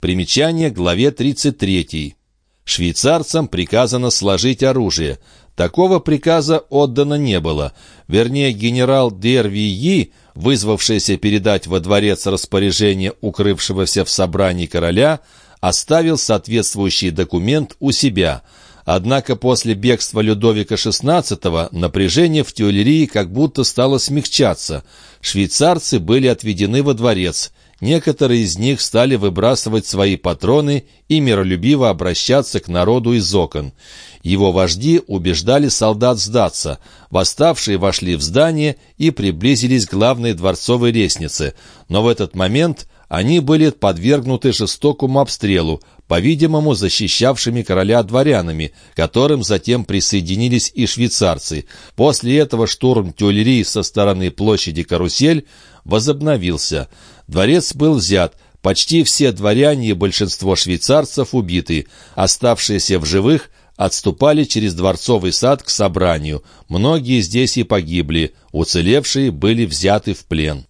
Примечание к главе 33. Швейцарцам приказано сложить оружие. Такого приказа отдано не было. Вернее, генерал Дервии, вызвавшийся передать во дворец распоряжение укрывшегося в собрании короля, оставил соответствующий документ у себя – Однако после бегства Людовика XVI напряжение в Тюильрии как будто стало смягчаться. Швейцарцы были отведены во дворец. Некоторые из них стали выбрасывать свои патроны и миролюбиво обращаться к народу из окон. Его вожди убеждали солдат сдаться. Восставшие вошли в здание и приблизились к главной дворцовой лестнице. Но в этот момент они были подвергнуты жестокому обстрелу, по-видимому, защищавшими короля дворянами, которым затем присоединились и швейцарцы. После этого штурм Тюльри со стороны площади Карусель возобновился. Дворец был взят, почти все дворяне и большинство швейцарцев убиты, оставшиеся в живых отступали через дворцовый сад к собранию. Многие здесь и погибли, уцелевшие были взяты в плен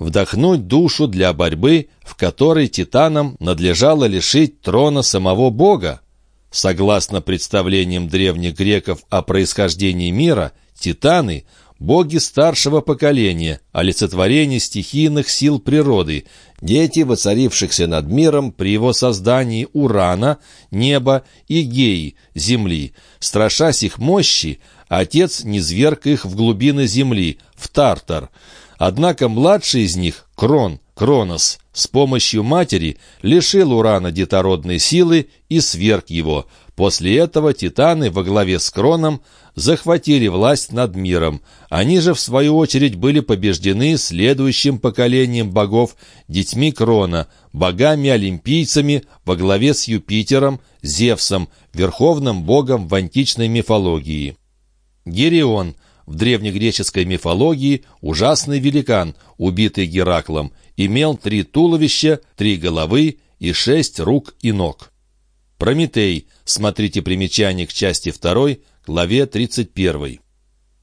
вдохнуть душу для борьбы, в которой титанам надлежало лишить трона самого Бога. Согласно представлениям древних греков о происхождении мира, титаны – боги старшего поколения, олицетворение стихийных сил природы, дети, воцарившихся над миром при его создании Урана, неба и Геи, земли. Страшась их мощи, отец низверг их в глубины земли, в Тартар – Однако младший из них, Крон, Кронос, с помощью матери лишил Урана детородной силы и сверг его. После этого титаны во главе с Кроном захватили власть над миром. Они же, в свою очередь, были побеждены следующим поколением богов, детьми Крона, богами-олимпийцами во главе с Юпитером, Зевсом, верховным богом в античной мифологии. Герион – в древнегреческой мифологии ужасный великан, убитый Гераклом, имел три туловища, три головы и шесть рук и ног. Прометей. Смотрите примечание к части 2, главе 31.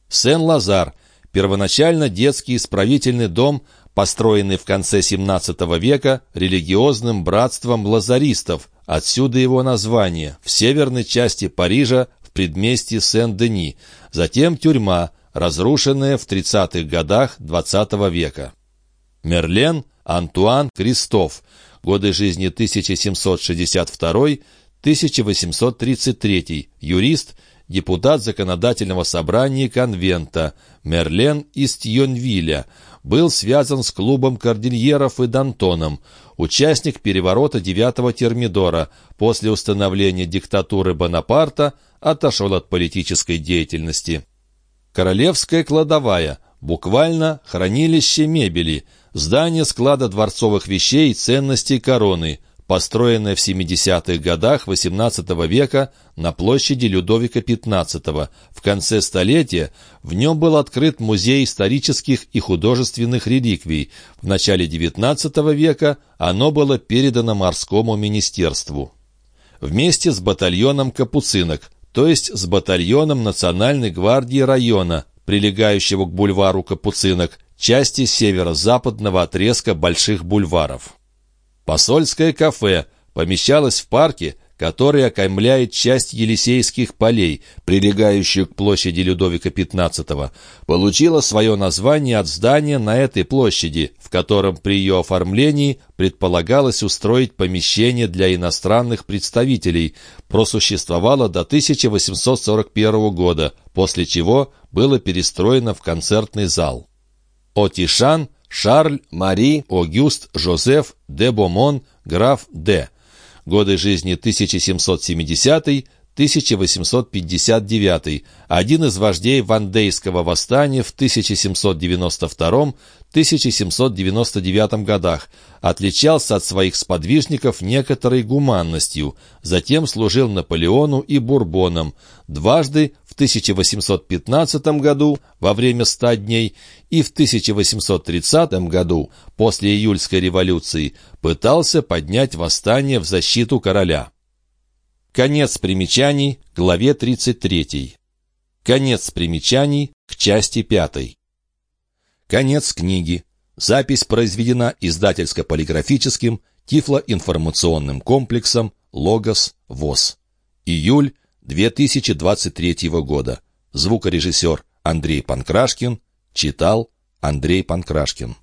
Сен-Лазар. Первоначально детский исправительный дом, построенный в конце XVII века религиозным братством лазаристов, отсюда его название, в северной части Парижа предместье Сен-Дени, затем тюрьма, разрушенная в 30-х годах XX -го века. Мерлен Антуан Кристоф. Годы жизни 1762-1833. Юрист, депутат Законодательного собрания Конвента. Мерлен из Тьонвиля. Был связан с клубом кордильеров и Дантоном. Участник переворота 9-го Термидора. После установления диктатуры Бонапарта отошел от политической деятельности. Королевская кладовая, буквально хранилище мебели, здание склада дворцовых вещей и ценностей короны, построенное в 70-х годах XVIII века на площади Людовика XV. В конце столетия в нем был открыт музей исторических и художественных реликвий. В начале XIX века оно было передано морскому министерству. Вместе с батальоном капуцинок – то есть с батальоном Национальной гвардии района, прилегающего к бульвару Капуцинок, части северо-западного отрезка Больших бульваров. Посольское кафе помещалось в парке, который окаймляет часть Елисейских полей, прилегающую к площади Людовика XV, получила свое название от здания на этой площади, в котором при ее оформлении предполагалось устроить помещение для иностранных представителей, просуществовало до 1841 года, после чего было перестроено в концертный зал. Отишан, Шарль, Мари, Огюст, Жозеф, де Бомон, граф Д годы жизни 1770-1859, один из вождей Вандейского восстания в 1792-1799 годах, отличался от своих сподвижников некоторой гуманностью, затем служил Наполеону и Бурбонам, дважды 1815 году во время ста дней и в 1830 году после июльской революции пытался поднять восстание в защиту короля. Конец примечаний, главе 33. Конец примечаний к части 5. Конец книги. Запись произведена издательско-полиграфическим тифлоинформационным комплексом «Логос ВОЗ». Июль 2023 года. Звукорежиссер Андрей Панкрашкин читал Андрей Панкрашкин.